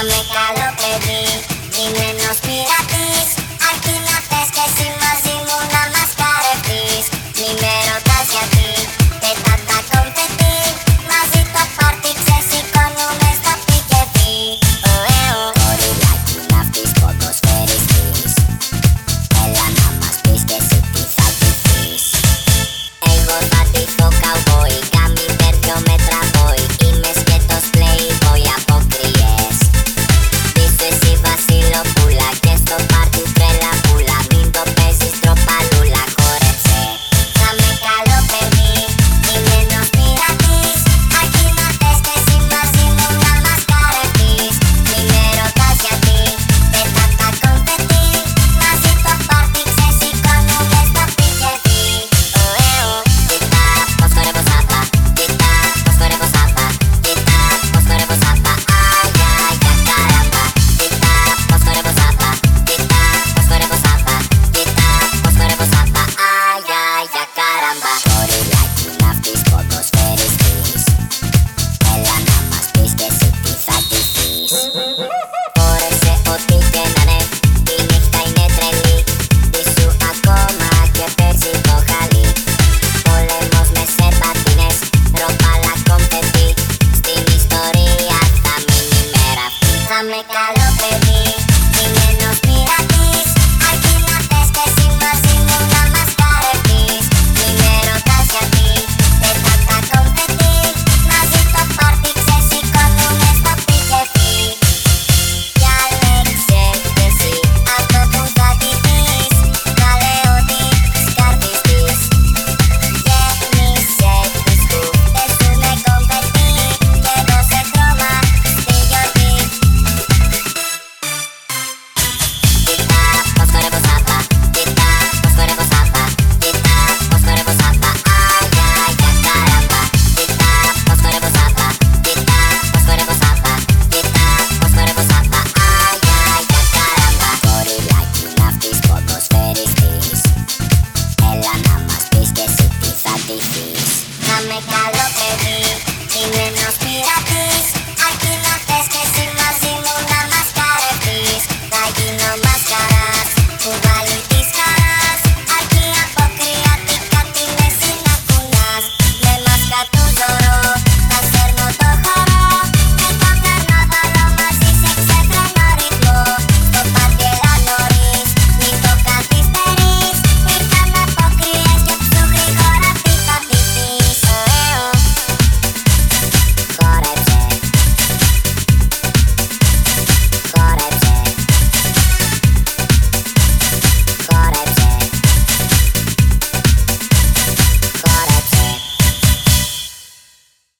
Dame calor, baby. Dime. difícil. Dame calor que